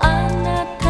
あなた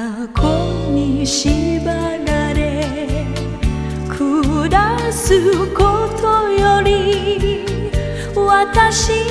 過去に縛られ下すことより私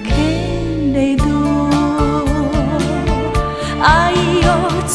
querido Ay, yo oh,